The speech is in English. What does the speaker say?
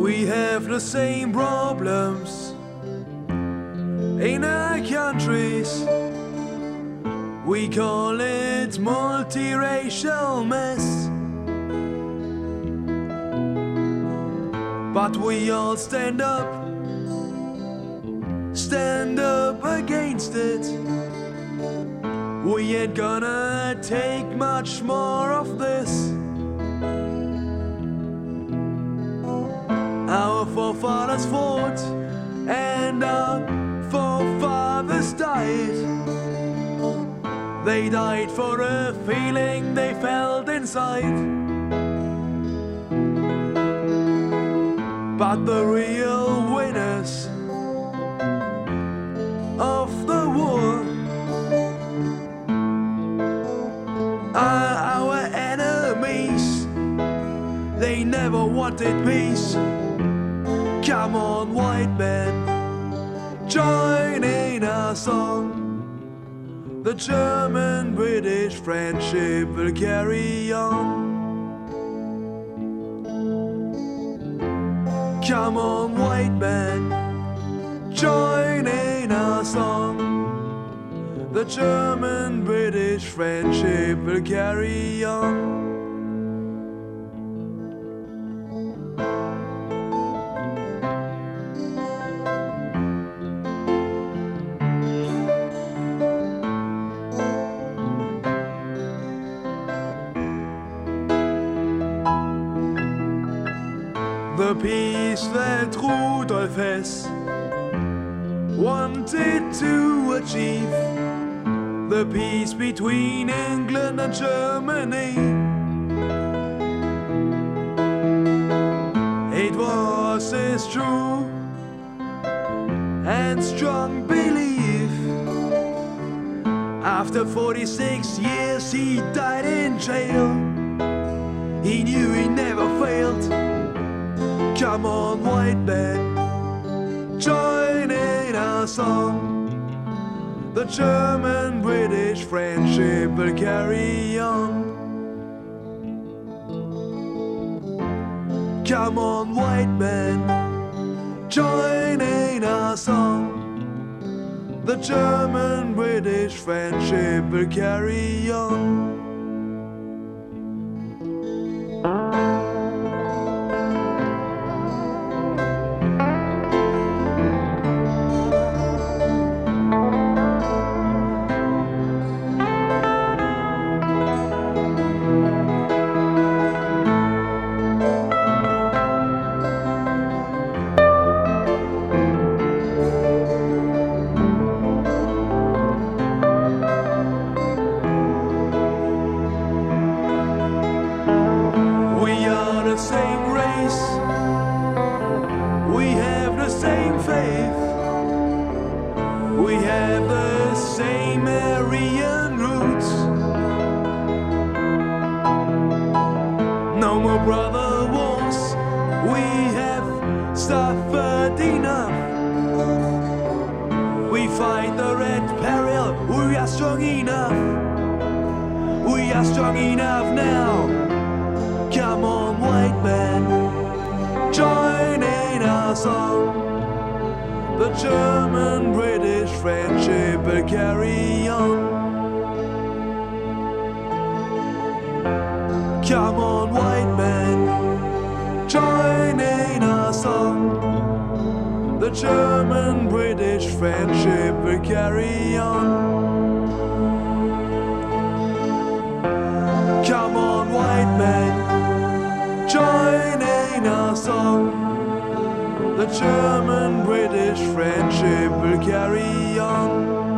We have the same problems in our countries. We call it multiracial mess. But we all stand up, stand up against it. We ain't gonna take much more of this. Our forefathers fought and our forefathers died. They died for a feeling they felt inside. But the real winners of the war are our enemies. They never wanted peace. Come on, white men, join in our song. The German British friendship will carry on. Come on, white men, join in our song. The German British friendship will carry on. The peace that Rudolf Hess wanted to achieve. The peace between England and Germany. It was his true and strong belief. After 46 years, he died in jail. White man, join in our song. The German British friendship will carry on. Come on, white man, join in our song. The German British friendship will carry on. Same race. We have the same faith. We have the same Aryan roots. No more brother wars. We have suffered enough. We fight the red peril. We are strong enough. We are strong enough now. Come on, The German British friendship will carry on. Come on, white man, join in our song. The German British friendship will carry on. Come on, white man, join in our song. The German British friendship will carry on.